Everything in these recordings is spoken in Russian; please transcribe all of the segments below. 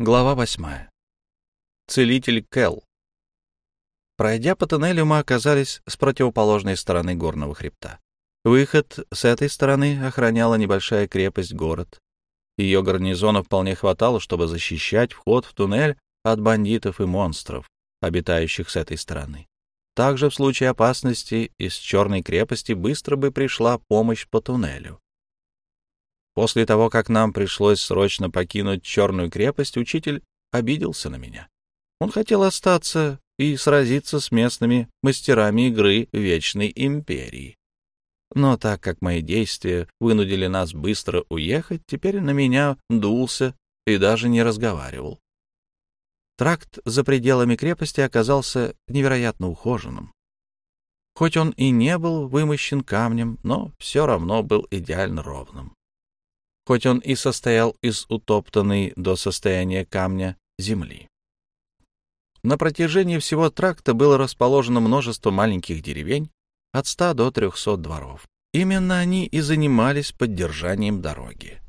Глава восьмая. Целитель Кел. Пройдя по тоннелю, мы оказались с противоположной стороны горного хребта. Выход с этой стороны охраняла небольшая крепость-город. Ее гарнизона вполне хватало, чтобы защищать вход в туннель от бандитов и монстров, обитающих с этой стороны. Также в случае опасности из Черной крепости быстро бы пришла помощь по туннелю. После того, как нам пришлось срочно покинуть Черную крепость, учитель обиделся на меня. Он хотел остаться и сразиться с местными мастерами игры Вечной Империи. Но так как мои действия вынудили нас быстро уехать, теперь на меня дулся и даже не разговаривал. Тракт за пределами крепости оказался невероятно ухоженным. Хоть он и не был вымощен камнем, но все равно был идеально ровным хоть он и состоял из утоптанной до состояния камня земли. На протяжении всего тракта было расположено множество маленьких деревень, от 100 до 300 дворов. Именно они и занимались поддержанием дороги.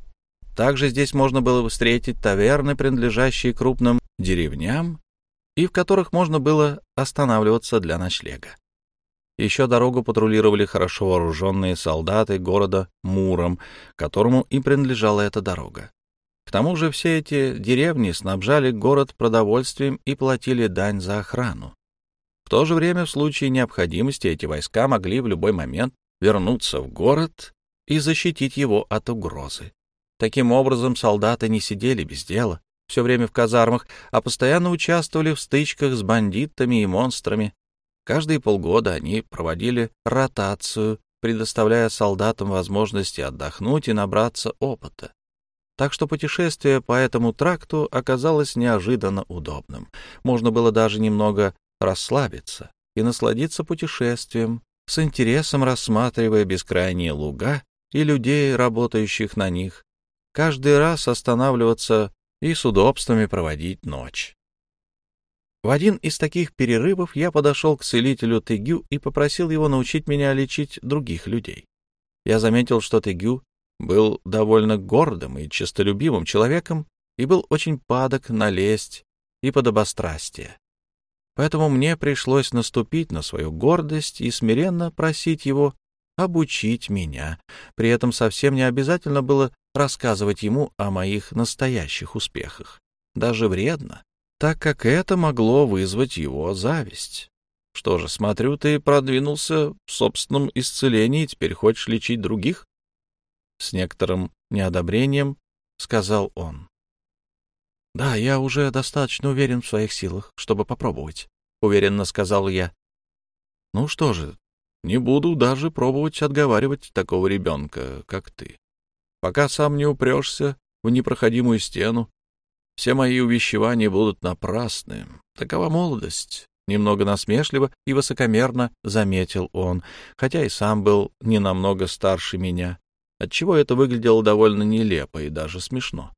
Также здесь можно было встретить таверны, принадлежащие крупным деревням, и в которых можно было останавливаться для ночлега. Еще дорогу патрулировали хорошо вооруженные солдаты города Муром, которому и принадлежала эта дорога. К тому же все эти деревни снабжали город продовольствием и платили дань за охрану. В то же время, в случае необходимости, эти войска могли в любой момент вернуться в город и защитить его от угрозы. Таким образом, солдаты не сидели без дела все время в казармах, а постоянно участвовали в стычках с бандитами и монстрами, Каждые полгода они проводили ротацию, предоставляя солдатам возможности отдохнуть и набраться опыта. Так что путешествие по этому тракту оказалось неожиданно удобным. Можно было даже немного расслабиться и насладиться путешествием, с интересом рассматривая бескрайние луга и людей, работающих на них, каждый раз останавливаться и с удобствами проводить ночь. В один из таких перерывов я подошел к целителю Тыгю и попросил его научить меня лечить других людей. Я заметил, что Тыгю был довольно гордым и честолюбивым человеком и был очень падок на лесть и подобострастие. Поэтому мне пришлось наступить на свою гордость и смиренно просить его обучить меня. При этом совсем не обязательно было рассказывать ему о моих настоящих успехах. Даже вредно так как это могло вызвать его зависть. Что же, смотрю, ты продвинулся в собственном исцелении теперь хочешь лечить других? С некоторым неодобрением сказал он. Да, я уже достаточно уверен в своих силах, чтобы попробовать, уверенно сказал я. Ну что же, не буду даже пробовать отговаривать такого ребенка, как ты. Пока сам не упрешься в непроходимую стену, все мои увещевания будут напрасны. Такова молодость. Немного насмешливо и высокомерно заметил он, хотя и сам был не намного старше меня, отчего это выглядело довольно нелепо и даже смешно.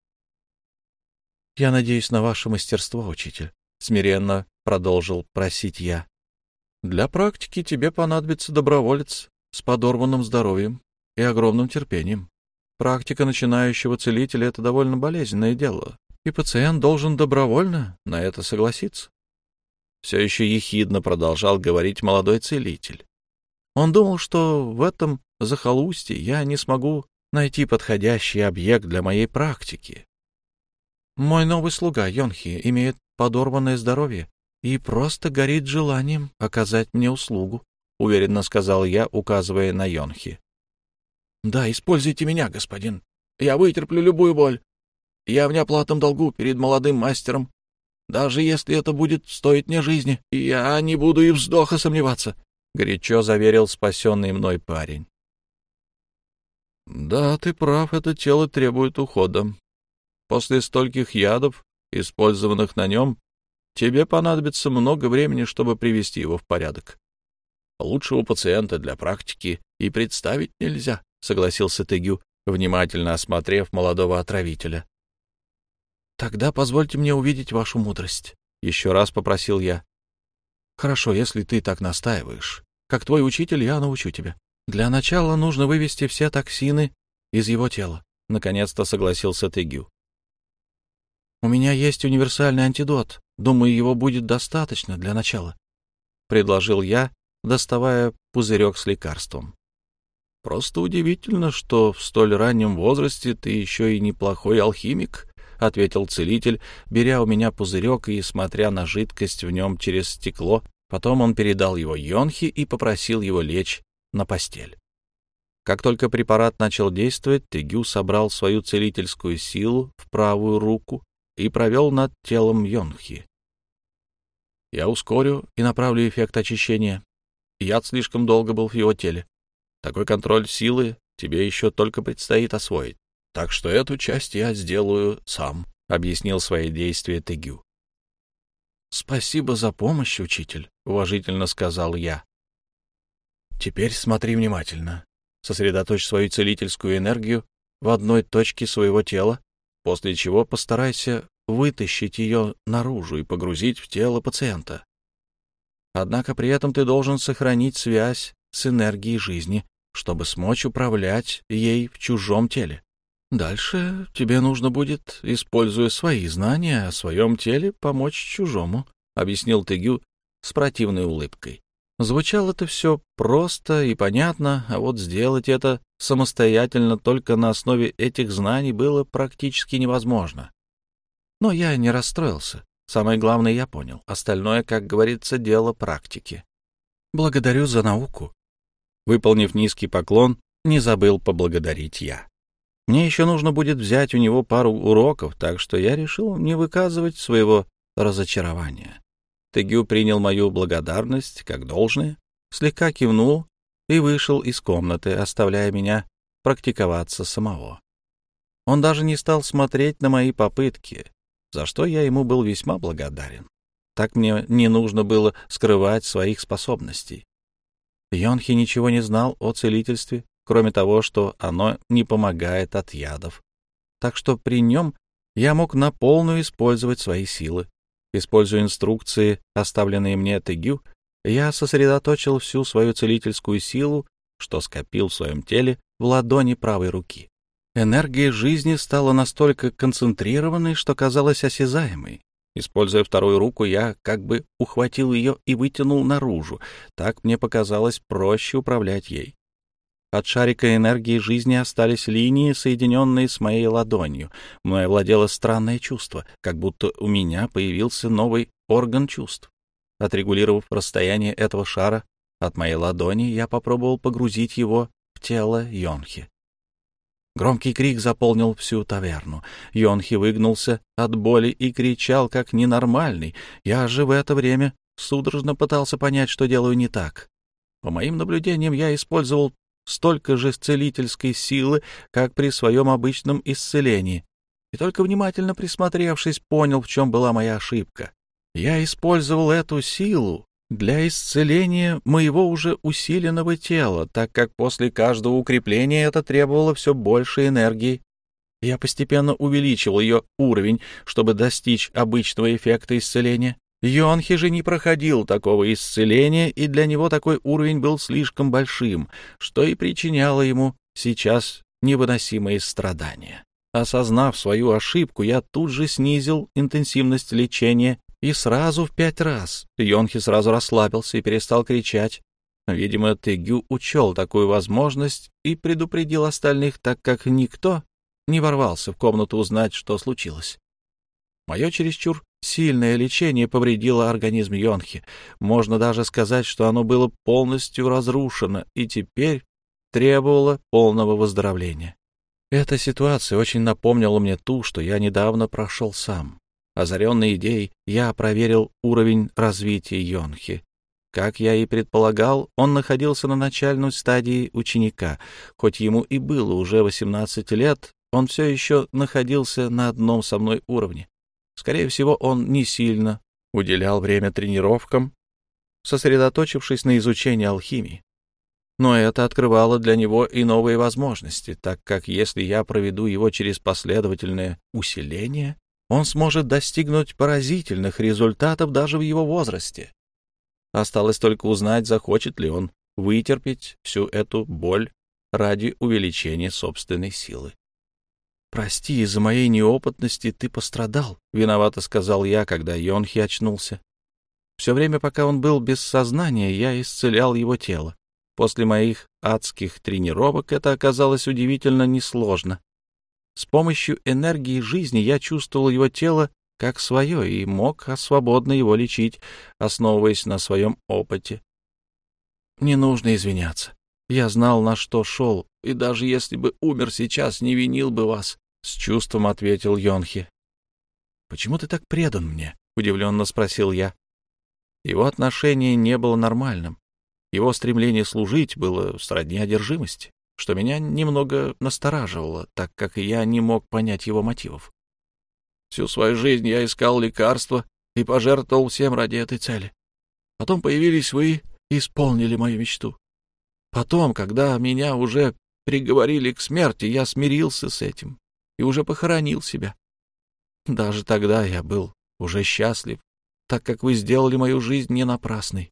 — Я надеюсь на ваше мастерство, учитель, — смиренно продолжил просить я. — Для практики тебе понадобится доброволец с подорванным здоровьем и огромным терпением. Практика начинающего целителя — это довольно болезненное дело, и пациент должен добровольно на это согласиться. Все еще ехидно продолжал говорить молодой целитель. Он думал, что в этом захолустье я не смогу найти подходящий объект для моей практики. Мой новый слуга Йонхи имеет подорванное здоровье и просто горит желанием оказать мне услугу, — уверенно сказал я, указывая на Йонхи. — Да, используйте меня, господин. Я вытерплю любую боль. Я в неоплатном долгу перед молодым мастером. Даже если это будет стоить мне жизни, я не буду и вздоха сомневаться, — горячо заверил спасенный мной парень. — Да, ты прав, это тело требует ухода. После стольких ядов, использованных на нем, тебе понадобится много времени, чтобы привести его в порядок. Лучшего пациента для практики и представить нельзя, — согласился Тыгю, внимательно осмотрев молодого отравителя. Тогда позвольте мне увидеть вашу мудрость, — еще раз попросил я. Хорошо, если ты так настаиваешь. Как твой учитель, я научу тебя. Для начала нужно вывести все токсины из его тела. Наконец-то согласился Тегю. У меня есть универсальный антидот. Думаю, его будет достаточно для начала, — предложил я, доставая пузырек с лекарством. Просто удивительно, что в столь раннем возрасте ты еще и неплохой алхимик, — ответил целитель, беря у меня пузырек и смотря на жидкость в нем через стекло. Потом он передал его Йонхи и попросил его лечь на постель. Как только препарат начал действовать, Тегю собрал свою целительскую силу в правую руку и провел над телом Йонхи. Я ускорю и направлю эффект очищения. Яд слишком долго был в его теле. Такой контроль силы тебе еще только предстоит освоить. Так что эту часть я сделаю сам, — объяснил свои действия Тегю. — Спасибо за помощь, учитель, — уважительно сказал я. — Теперь смотри внимательно. Сосредоточь свою целительскую энергию в одной точке своего тела, после чего постарайся вытащить ее наружу и погрузить в тело пациента. Однако при этом ты должен сохранить связь с энергией жизни, чтобы смочь управлять ей в чужом теле. Дальше тебе нужно будет, используя свои знания о своем теле, помочь чужому, — объяснил Тегю с противной улыбкой. Звучало это все просто и понятно, а вот сделать это самостоятельно только на основе этих знаний было практически невозможно. Но я не расстроился. Самое главное я понял. Остальное, как говорится, дело практики. Благодарю за науку. Выполнив низкий поклон, не забыл поблагодарить я. Мне еще нужно будет взять у него пару уроков, так что я решил не выказывать своего разочарования. Тегю принял мою благодарность как должное, слегка кивнул и вышел из комнаты, оставляя меня практиковаться самого. Он даже не стал смотреть на мои попытки, за что я ему был весьма благодарен. Так мне не нужно было скрывать своих способностей. Йонхи ничего не знал о целительстве, кроме того, что оно не помогает от ядов. Так что при нем я мог на полную использовать свои силы. Используя инструкции, оставленные мне Тегю, я сосредоточил всю свою целительскую силу, что скопил в своем теле, в ладони правой руки. Энергия жизни стала настолько концентрированной, что казалась осязаемой. Используя вторую руку, я как бы ухватил ее и вытянул наружу. Так мне показалось проще управлять ей. От шарика энергии жизни остались линии, соединенные с моей ладонью. Мной владело странное чувство, как будто у меня появился новый орган чувств. Отрегулировав расстояние этого шара от моей ладони, я попробовал погрузить его в тело Йонхи. Громкий крик заполнил всю таверну. Йонхи выгнулся от боли и кричал, как ненормальный. Я же в это время судорожно пытался понять, что делаю не так. По моим наблюдениям, я использовал столько же целительской силы, как при своем обычном исцелении, и только внимательно присмотревшись, понял, в чем была моя ошибка. Я использовал эту силу для исцеления моего уже усиленного тела, так как после каждого укрепления это требовало все больше энергии. Я постепенно увеличивал ее уровень, чтобы достичь обычного эффекта исцеления. Йонхи же не проходил такого исцеления, и для него такой уровень был слишком большим, что и причиняло ему сейчас невыносимые страдания. Осознав свою ошибку, я тут же снизил интенсивность лечения и сразу в пять раз. Йонхи сразу расслабился и перестал кричать. Видимо, Тегю учел такую возможность и предупредил остальных, так как никто не ворвался в комнату узнать, что случилось. Мое чересчур Сильное лечение повредило организм Йонхи. Можно даже сказать, что оно было полностью разрушено и теперь требовало полного выздоровления. Эта ситуация очень напомнила мне ту, что я недавно прошел сам. Озаренный идеей, я проверил уровень развития Йонхи. Как я и предполагал, он находился на начальной стадии ученика. Хоть ему и было уже 18 лет, он все еще находился на одном со мной уровне. Скорее всего, он не сильно уделял время тренировкам, сосредоточившись на изучении алхимии. Но это открывало для него и новые возможности, так как если я проведу его через последовательное усиление, он сможет достигнуть поразительных результатов даже в его возрасте. Осталось только узнать, захочет ли он вытерпеть всю эту боль ради увеличения собственной силы. «Прости, из-за моей неопытности ты пострадал», — виновато сказал я, когда Йонхи очнулся. Все время, пока он был без сознания, я исцелял его тело. После моих адских тренировок это оказалось удивительно несложно. С помощью энергии жизни я чувствовал его тело как свое и мог свободно его лечить, основываясь на своем опыте. Не нужно извиняться. Я знал, на что шел, и даже если бы умер сейчас, не винил бы вас, — с чувством ответил Йонхи. — Почему ты так предан мне? — удивленно спросил я. Его отношение не было нормальным. Его стремление служить было сродни одержимости, что меня немного настораживало, так как я не мог понять его мотивов. Всю свою жизнь я искал лекарства и пожертвовал всем ради этой цели. Потом появились вы и исполнили мою мечту. Потом, когда меня уже приговорили к смерти, я смирился с этим и уже похоронил себя. Даже тогда я был уже счастлив, так как вы сделали мою жизнь не напрасной.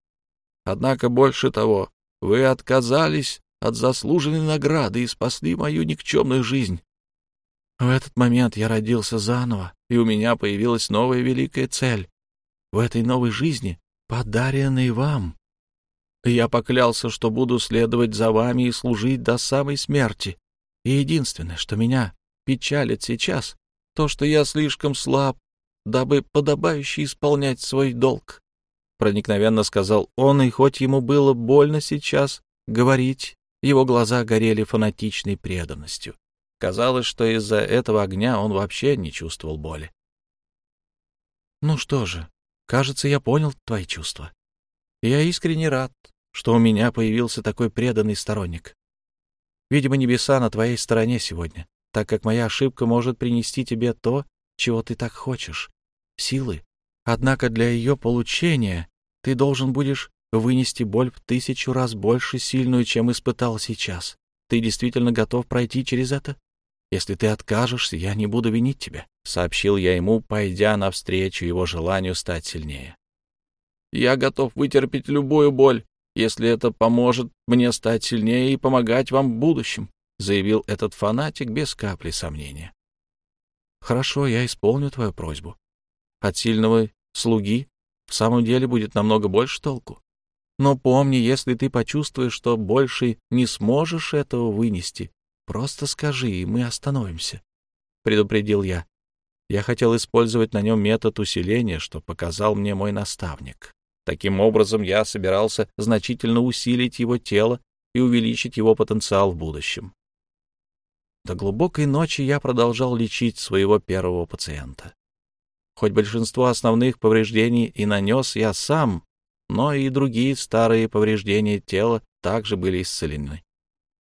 Однако больше того, вы отказались от заслуженной награды и спасли мою никчемную жизнь. В этот момент я родился заново, и у меня появилась новая великая цель. В этой новой жизни, подаренной вам. Я поклялся, что буду следовать за вами и служить до самой смерти. И единственное, что меня печалит сейчас, то, что я слишком слаб, дабы подобающе исполнять свой долг. Проникновенно сказал он, и хоть ему было больно сейчас говорить, его глаза горели фанатичной преданностью. Казалось, что из-за этого огня он вообще не чувствовал боли. «Ну что же, кажется, я понял твои чувства. Я искренне рад, что у меня появился такой преданный сторонник. Видимо, небеса на твоей стороне сегодня, так как моя ошибка может принести тебе то, чего ты так хочешь — силы. Однако для ее получения ты должен будешь вынести боль в тысячу раз больше сильную, чем испытал сейчас. Ты действительно готов пройти через это? Если ты откажешься, я не буду винить тебя», — сообщил я ему, пойдя навстречу его желанию стать сильнее. «Я готов вытерпеть любую боль, если это поможет мне стать сильнее и помогать вам в будущем», — заявил этот фанатик без капли сомнения. «Хорошо, я исполню твою просьбу. От сильного слуги в самом деле будет намного больше толку. Но помни, если ты почувствуешь, что больше не сможешь этого вынести, Просто скажи, и мы остановимся, — предупредил я. Я хотел использовать на нем метод усиления, что показал мне мой наставник. Таким образом, я собирался значительно усилить его тело и увеличить его потенциал в будущем. До глубокой ночи я продолжал лечить своего первого пациента. Хоть большинство основных повреждений и нанес я сам, но и другие старые повреждения тела также были исцелены.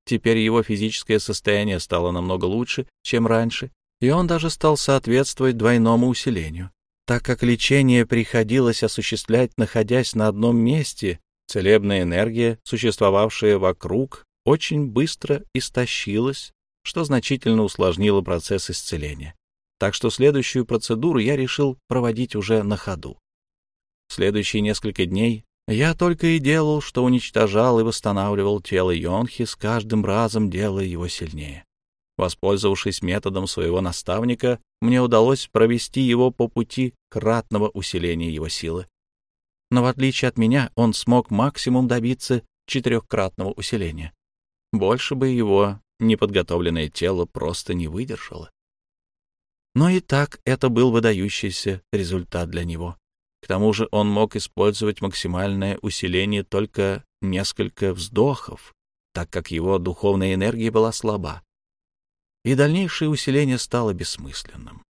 Теперь его физическое состояние стало намного лучше, чем раньше, и он даже стал соответствовать двойному усилению. Так как лечение приходилось осуществлять, находясь на одном месте, целебная энергия, существовавшая вокруг, очень быстро истощилась, что значительно усложнило процесс исцеления. Так что следующую процедуру я решил проводить уже на ходу. В следующие несколько дней я только и делал, что уничтожал и восстанавливал тело Йонхи, с каждым разом делая его сильнее. Воспользовавшись методом своего наставника, мне удалось провести его по пути кратного усиления его силы. Но в отличие от меня, он смог максимум добиться четырехкратного усиления. Больше бы его неподготовленное тело просто не выдержало. Но и так это был выдающийся результат для него. К тому же он мог использовать максимальное усиление только несколько вздохов, так как его духовная энергия была слаба. И дальнейшее усиление стало бессмысленным.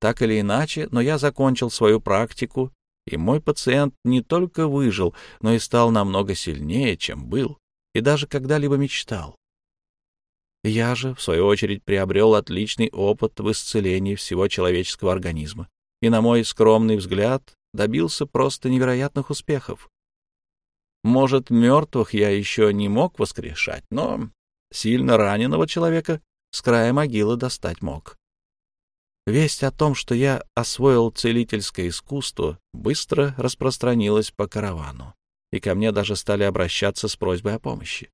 Так или иначе, но я закончил свою практику, и мой пациент не только выжил, но и стал намного сильнее, чем был, и даже когда-либо мечтал. Я же, в свою очередь, приобрел отличный опыт в исцелении всего человеческого организма, и, на мой скромный взгляд, добился просто невероятных успехов. Может, мертвых я еще не мог воскрешать, но сильно раненого человека с края могилы достать мог. Весть о том, что я освоил целительское искусство, быстро распространилась по каравану, и ко мне даже стали обращаться с просьбой о помощи.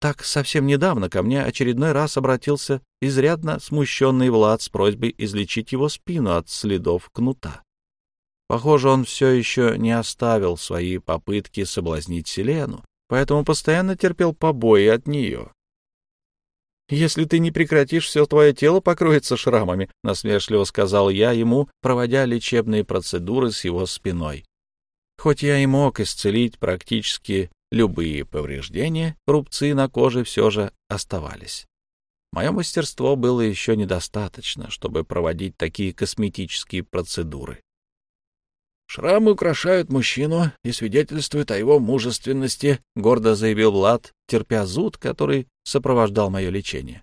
Так совсем недавно ко мне очередной раз обратился изрядно смущенный Влад с просьбой излечить его спину от следов кнута. Похоже, он все еще не оставил свои попытки соблазнить Селену, поэтому постоянно терпел побои от нее. «Если ты не прекратишь, все твое тело покроется шрамами», — насмешливо сказал я ему, проводя лечебные процедуры с его спиной. Хоть я и мог исцелить практически любые повреждения, рубцы на коже все же оставались. Мое мастерство было еще недостаточно, чтобы проводить такие косметические процедуры. «Шрамы украшают мужчину и свидетельствуют о его мужественности», — гордо заявил Влад, терпя зуд, который сопровождал мое лечение.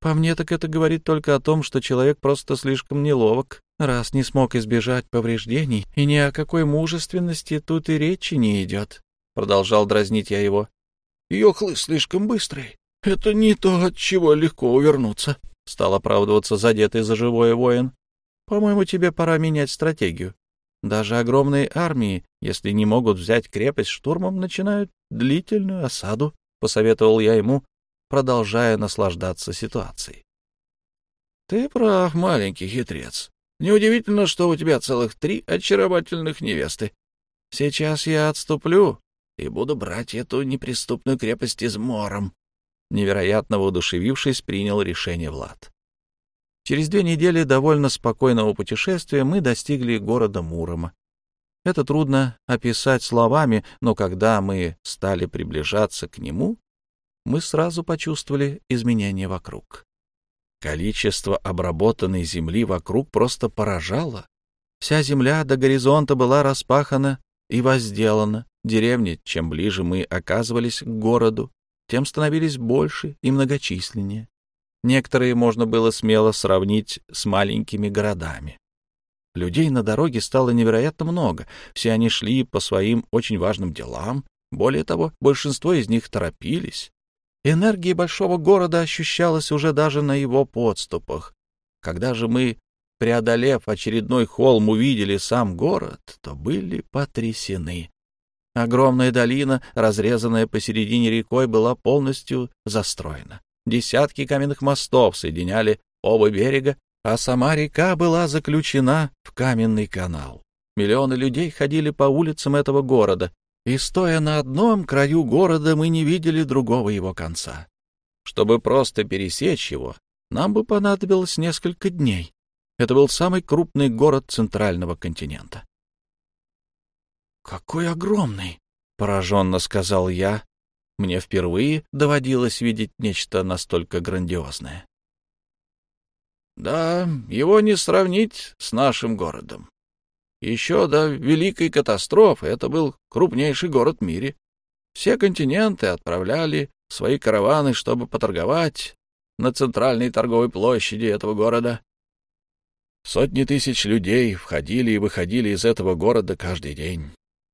По мне так это говорит только о том, что человек просто слишком неловок, раз не смог избежать повреждений, и ни о какой мужественности тут и речи не идет. — продолжал дразнить я его. — Ее хлыст слишком быстрый. Это не то, от чего легко увернуться, — стал оправдываться задетый за живое воин. — По-моему, тебе пора менять стратегию. Даже огромные армии, если не могут взять крепость штурмом, начинают длительную осаду, — посоветовал я ему, продолжая наслаждаться ситуацией. — Ты прав, маленький хитрец. Неудивительно, что у тебя целых три очаровательных невесты. Сейчас я отступлю, и буду брать эту неприступную крепость измором. Невероятно воодушевившись, принял решение Влад. Через две недели довольно спокойного путешествия мы достигли города Мурома. Это трудно описать словами, но когда мы стали приближаться к нему, мы сразу почувствовали изменения вокруг. Количество обработанной земли вокруг просто поражало. Вся земля до горизонта была распахана и возделана. Деревни, чем ближе мы оказывались к городу, тем становились больше и многочисленнее. Некоторые можно было смело сравнить с маленькими городами. Людей на дороге стало невероятно много, все они шли по своим очень важным делам, более того, большинство из них торопились. Энергия большого города ощущалась уже даже на его подступах. Когда же мы, преодолев очередной холм, увидели сам город, то были потрясены. Огромная долина, разрезанная посередине рекой, была полностью застроена. Десятки каменных мостов соединяли оба берега, а сама река была заключена в каменный канал. Миллионы людей ходили по улицам этого города, и, стоя на одном краю города, мы не видели другого его конца. Чтобы просто пересечь его, нам бы понадобилось несколько дней. Это был самый крупный город центрального континента. «Какой огромный!» — пораженно сказал я. Мне впервые доводилось видеть нечто настолько грандиозное. «Да, его не сравнить с нашим городом. Еще до Великой катастрофы это был крупнейший город в мире. Все континенты отправляли свои караваны, чтобы поторговать на центральной торговой площади этого города. Сотни тысяч людей входили и выходили из этого города каждый день.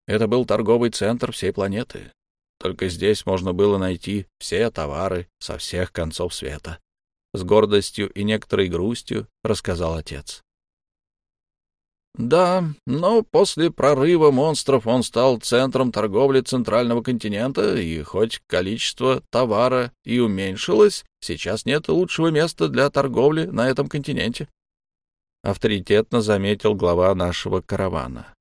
Это был торговый центр всей планеты. Только здесь можно было найти все товары со всех концов света. С гордостью и некоторой грустью рассказал отец. Да, но после прорыва монстров он стал центром торговли центрального континента, и хоть количество товара и уменьшилось, сейчас нет лучшего места для торговли на этом континенте. Авторитетно заметил глава нашего каравана.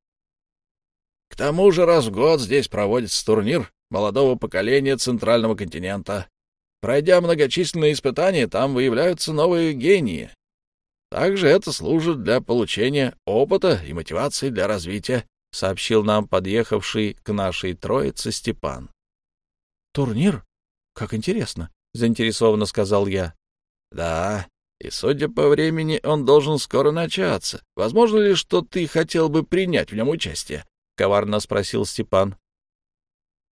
К тому же раз в год здесь проводится турнир молодого поколения Центрального континента. Пройдя многочисленные испытания, там выявляются новые гении. Также это служит для получения опыта и мотивации для развития, — сообщил нам подъехавший к нашей троице Степан. — Турнир? Как интересно, — заинтересованно сказал я. — Да, и, судя по времени, он должен скоро начаться. Возможно ли, что ты хотел бы принять в нем участие? — коварно спросил Степан.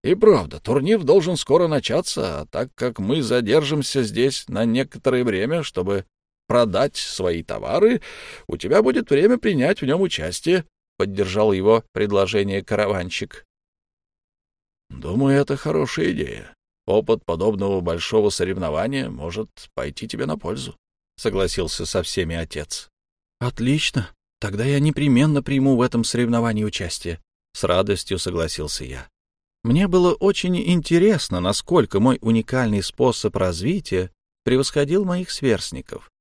И правда, турнир должен скоро начаться, а так как мы задержимся здесь на некоторое время, чтобы продать свои товары, у тебя будет время принять в нем участие, — поддержал его предложение караванщик. — Думаю, это хорошая идея. Опыт подобного большого соревнования может пойти тебе на пользу, — согласился со всеми отец. — Отлично. Тогда я непременно приму в этом соревновании участие. С радостью согласился я. Мне было очень интересно, насколько мой уникальный способ развития превосходил моих сверстников.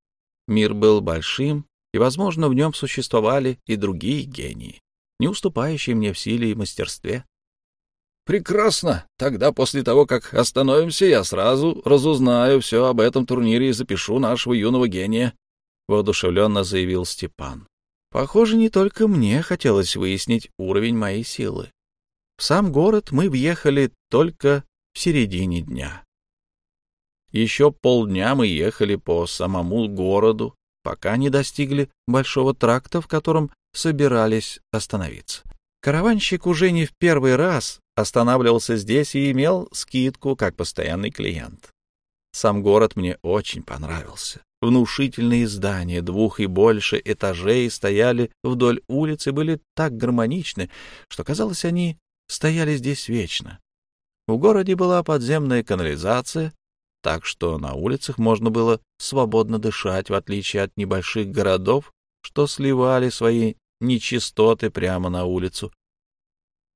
Мир был большим, и, возможно, в нем существовали и другие гении, не уступающие мне в силе и мастерстве. Прекрасно. Тогда после того, как остановимся, я сразу разузнаю все об этом турнире и запишу нашего юного гения, — воодушевленно заявил Степан. Похоже, не только мне хотелось выяснить уровень моей силы. В сам город мы въехали только в середине дня. Еще полдня мы ехали по самому городу, пока не достигли большого тракта, в котором собирались остановиться. Караванщик уже не в первый раз останавливался здесь и имел скидку как постоянный клиент. Сам город мне очень понравился. Внушительные здания двух и больше этажей стояли вдоль улицы, были так гармоничны, что, казалось, они стояли здесь вечно. В городе была подземная канализация, так что на улицах можно было свободно дышать, в отличие от небольших городов, что сливали свои нечистоты прямо на улицу.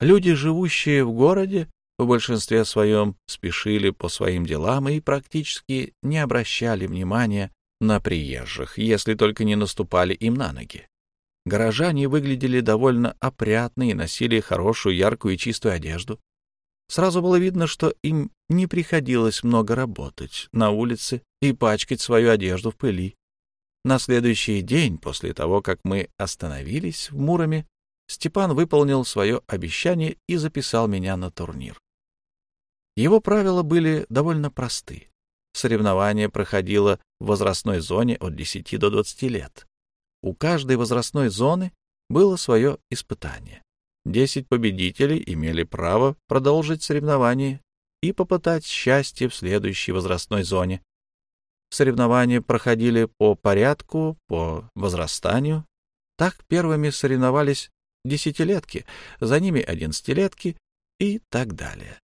Люди, живущие в городе, в большинстве своем спешили по своим делам и практически не обращали внимания на приезжих, если только не наступали им на ноги. Горожане выглядели довольно опрятно и носили хорошую, яркую и чистую одежду. Сразу было видно, что им не приходилось много работать на улице и пачкать свою одежду в пыли. На следующий день, после того, как мы остановились в Муроме, Степан выполнил свое обещание и записал меня на турнир. Его правила были довольно просты. Соревнование проходило в возрастной зоне от 10 до 20 лет. У каждой возрастной зоны было свое испытание. Десять победителей имели право продолжить соревнование и попытать счастье в следующей возрастной зоне. Соревнования проходили по порядку, по возрастанию. Так первыми соревновались десятилетки, за ними одиннадцатилетки и так далее.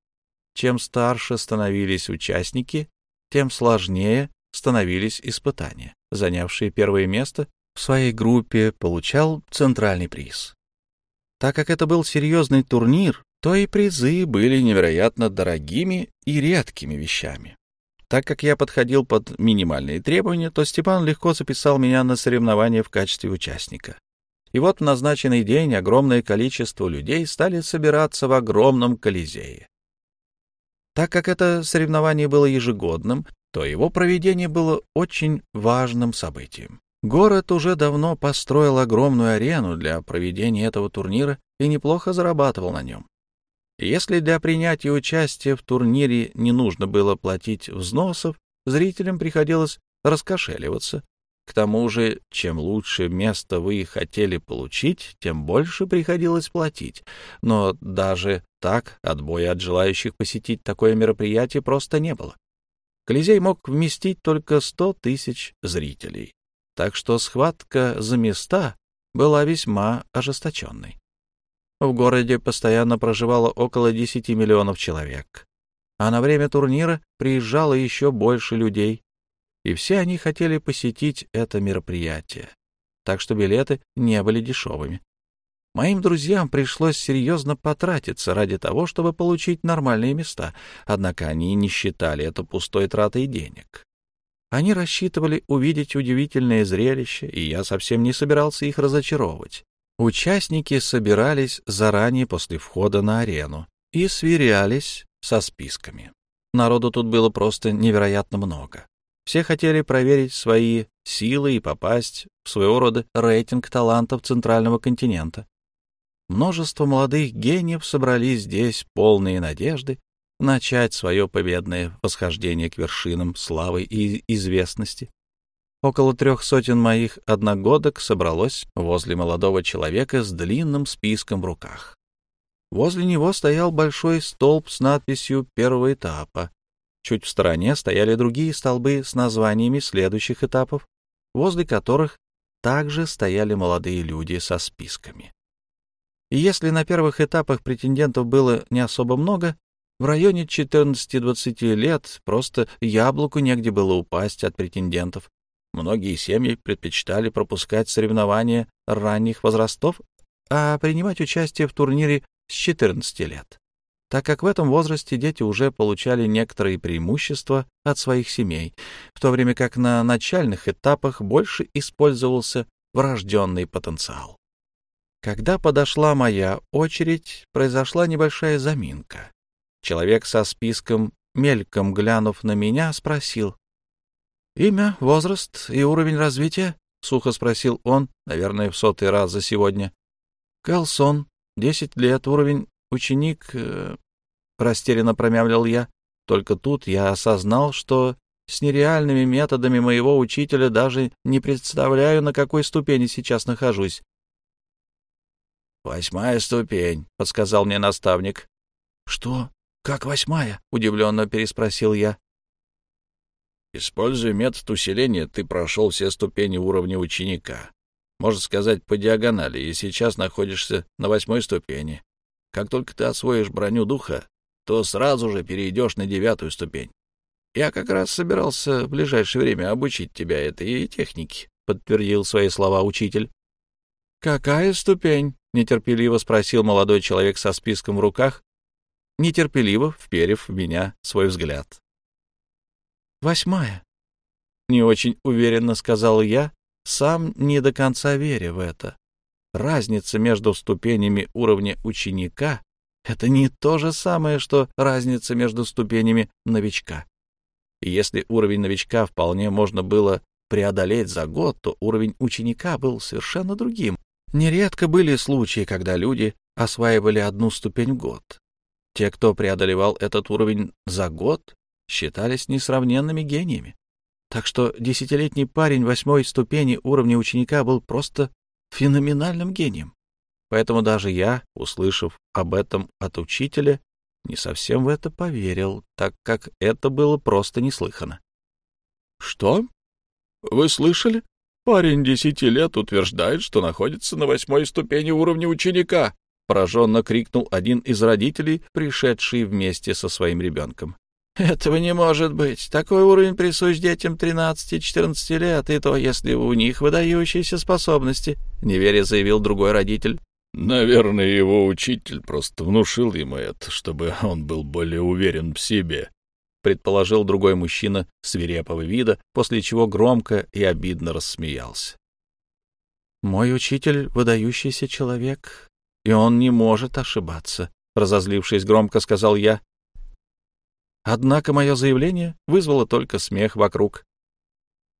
Чем старше становились участники, тем сложнее становились испытания. Занявшие первое место в своей группе получал центральный приз. Так как это был серьезный турнир, то и призы были невероятно дорогими и редкими вещами. Так как я подходил под минимальные требования, то Степан легко записал меня на соревнования в качестве участника. И вот в назначенный день огромное количество людей стали собираться в огромном Колизее. Так как это соревнование было ежегодным, то его проведение было очень важным событием. Город уже давно построил огромную арену для проведения этого турнира и неплохо зарабатывал на нем. Если для принятия участия в турнире не нужно было платить взносов, зрителям приходилось раскошеливаться, к тому же, чем лучше место вы хотели получить, тем больше приходилось платить. Но даже так отбоя от желающих посетить такое мероприятие просто не было. Колизей мог вместить только сто тысяч зрителей, так что схватка за места была весьма ожесточенной. В городе постоянно проживало около 10 миллионов человек, а на время турнира приезжало еще больше людей, и все они хотели посетить это мероприятие, так что билеты не были дешевыми. Моим друзьям пришлось серьезно потратиться ради того, чтобы получить нормальные места, однако они не считали это пустой тратой денег. Они рассчитывали увидеть удивительное зрелище, и я совсем не собирался их разочаровывать. Участники собирались заранее после входа на арену и сверялись со списками. Народу тут было просто невероятно много. Все хотели проверить свои силы и попасть в своего рода рейтинг талантов Центрального континента. Множество молодых гениев собрались здесь, полные надежды, начать свое победное восхождение к вершинам славы и известности. Около трех сотен моих одногодок собралось возле молодого человека с длинным списком в руках. Возле него стоял большой столб с надписью первого этапа, Чуть в стороне стояли другие столбы с названиями следующих этапов, возле которых также стояли молодые люди со списками. И если на первых этапах претендентов было не особо много, в районе 14-20 лет просто яблоку негде было упасть от претендентов. Многие семьи предпочитали пропускать соревнования ранних возрастов, а принимать участие в турнире с 14 лет. так как в этом возрасте дети уже получали некоторые преимущества от своих семей, в то время как на начальных этапах больше использовался врожденный потенциал. Когда подошла моя очередь, произошла небольшая заминка. Человек со списком, мельком глянув на меня, спросил. «Имя, возраст и уровень развития?» — сухо спросил он, наверное, в сотый раз за сегодня. «Калсон, десять лет, уровень ученик...» э, — растерянно промямлил я. Только тут я осознал, что с нереальными методами моего учителя даже не представляю, на какой ступени сейчас нахожусь. «Восьмая ступень», — подсказал мне наставник. «Что? Как восьмая?» — удивленно переспросил я. Используя метод усиления, ты прошел все ступени уровня ученика. Можно сказать, по диагонали, и сейчас находишься на восьмой ступени. Как только ты освоишь броню духа, то сразу же перейдешь на девятую ступень. Я как раз собирался в ближайшее время обучить тебя этой технике, — подтвердил свои слова учитель. «Какая ступень?» — нетерпеливо спросил молодой человек со списком в руках, нетерпеливо вперев в меня свой взгляд. «Восьмая», — не очень уверенно сказал я, сам не до конца веря в это. Разница между ступенями уровня ученика — это не то же самое, что разница между ступенями новичка. И если уровень новичка вполне можно было преодолеть за год, то уровень ученика был совершенно другим. Нередко были случаи, когда люди осваивали одну ступень в год. Те, кто преодолевал этот уровень за год, считались несравненными гениями. Так что десятилетний парень восьмой ступени уровня ученика был просто феноменальным гением. Поэтому даже я, услышав об этом от учителя, не совсем в это поверил, так как это было просто неслыхано. — Что? Вы слышали? Парень десяти лет утверждает, что находится на восьмой ступени уровня ученика, пораженно крикнул один из родителей, пришедший вместе со своим ребенком. «Этого не может быть. Такой уровень присущ детям 13-14 лет, и то, если у них выдающиеся способности», — неверя заявил другой родитель. «Наверное, его учитель просто внушил ему это, чтобы он был более уверен в себе», предположил другой мужчина свирепого вида, после чего громко и обидно рассмеялся. «Мой учитель — выдающийся человек, и он не может ошибаться», — разозлившись громко, сказал я. Однако мое заявление вызвало только смех вокруг.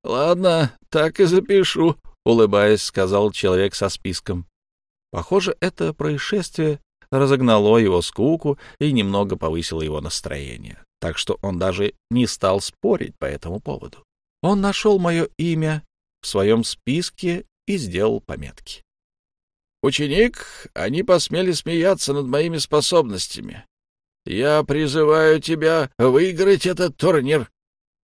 «Ладно, так и запишу», — улыбаясь, сказал человек со списком. Похоже, это происшествие разогнало его скуку и немного повысило его настроение так что он даже не стал спорить по этому поводу. Он нашел мое имя в своем списке и сделал пометки. «Ученик, они посмели смеяться над моими способностями. Я призываю тебя выиграть этот турнир.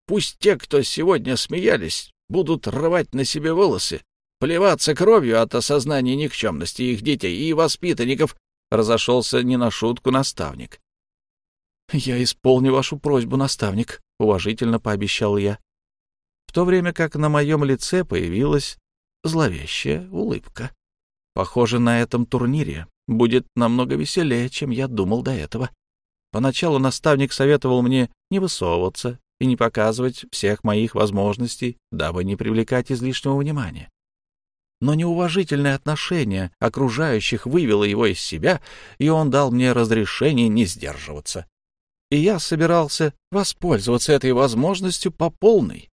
Пусть те, кто сегодня смеялись, будут рвать на себе волосы, плеваться кровью от осознания никчемности их детей и воспитанников», — разошелся не на шутку наставник. «Я исполню вашу просьбу, наставник», — уважительно пообещал я, в то время как на моем лице появилась зловещая улыбка. Похоже, на этом турнире будет намного веселее, чем я думал до этого. Поначалу наставник советовал мне не высовываться и не показывать всех моих возможностей, дабы не привлекать излишнего внимания. Но неуважительное отношение окружающих вывело его из себя, и он дал мне разрешение не сдерживаться и я собирался воспользоваться этой возможностью по полной.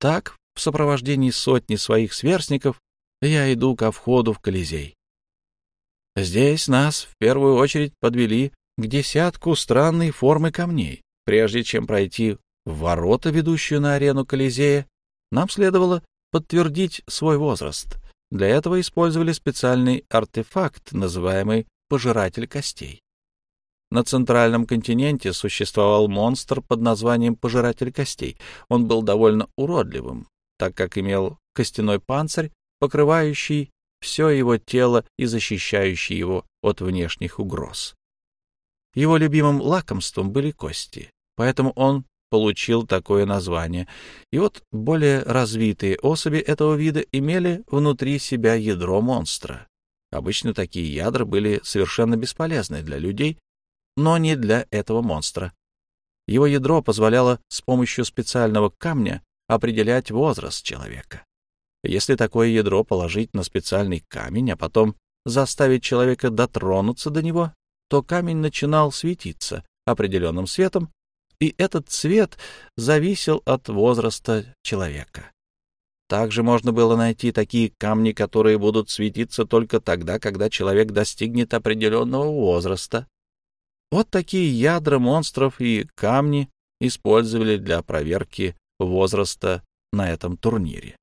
Так, в сопровождении сотни своих сверстников, я иду ко входу в Колизей. Здесь нас в первую очередь подвели к десятку странной формы камней. Прежде чем пройти в ворота, ведущую на арену Колизея, нам следовало подтвердить свой возраст. Для этого использовали специальный артефакт, называемый «пожиратель костей». На центральном континенте существовал монстр под названием Пожиратель костей. Он был довольно уродливым, так как имел костяной панцирь, покрывающий все его тело и защищающий его от внешних угроз. Его любимым лакомством были кости, поэтому он получил такое название. И вот более развитые особи этого вида имели внутри себя ядро монстра. Обычно такие ядра были совершенно бесполезны для людей, но не для этого монстра. Его ядро позволяло с помощью специального камня определять возраст человека. Если такое ядро положить на специальный камень, а потом заставить человека дотронуться до него, то камень начинал светиться определенным светом, и этот цвет зависел от возраста человека. Также можно было найти такие камни, которые будут светиться только тогда, когда человек достигнет определенного возраста. Вот такие ядра монстров и камни использовали для проверки возраста на этом турнире.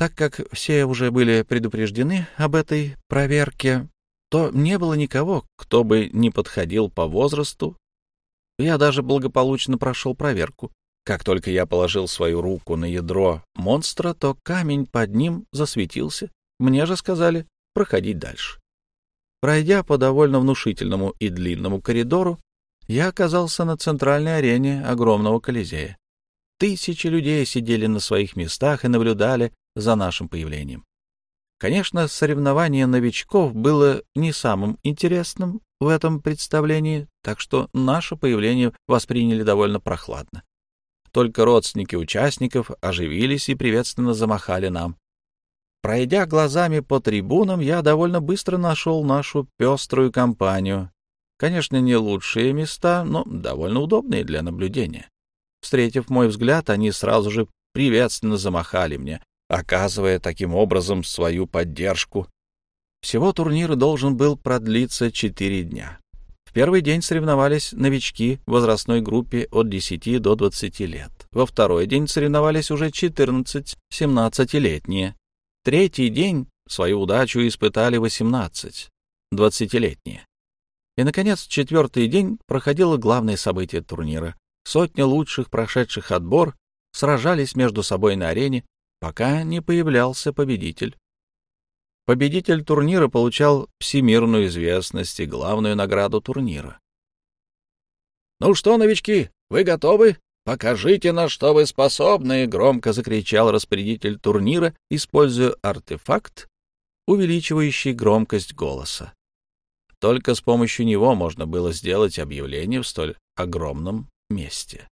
Так как все уже были предупреждены об этой проверке, то не было никого, кто бы не подходил по возрасту. Я даже благополучно прошел проверку. Как только я положил свою руку на ядро монстра, то камень под ним засветился. Мне же сказали проходить дальше. Пройдя по довольно внушительному и длинному коридору, я оказался на центральной арене огромного Колизея. Тысячи людей сидели на своих местах и наблюдали за нашим появлением. Конечно, соревнование новичков было не самым интересным в этом представлении, так что наше появление восприняли довольно прохладно. Только родственники участников оживились и приветственно замахали нам. Пройдя глазами по трибунам, я довольно быстро нашел нашу пеструю компанию. Конечно, не лучшие места, но довольно удобные для наблюдения. Встретив мой взгляд, они сразу же приветственно замахали мне, оказывая таким образом свою поддержку. Всего турнир должен был продлиться четыре дня. В первый день соревновались новички в возрастной группе от 10 до 20 лет. Во второй день соревновались уже 14-17-летние. Третий день свою удачу испытали 18, 20-летние. И, наконец, четвертый день проходило главное событие турнира. Сотни лучших, прошедших отбор, сражались между собой на арене, пока не появлялся победитель. Победитель турнира получал всемирную известность и главную награду турнира. «Ну что, новички, вы готовы? Покажите, на что вы способны!» — громко закричал распорядитель турнира, используя артефакт, увеличивающий громкость голоса. Только с помощью него можно было сделать объявление в столь огромном месте.